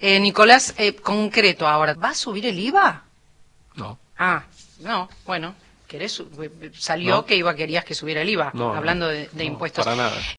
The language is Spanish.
Eh, Nicolás, eh, concreto ahora, ¿va a subir el IVA? No. Ah, no, bueno, querés, eh, salió No. que iba querías que subiera el IVA, no, hablando de, de no, impuestos. para nada.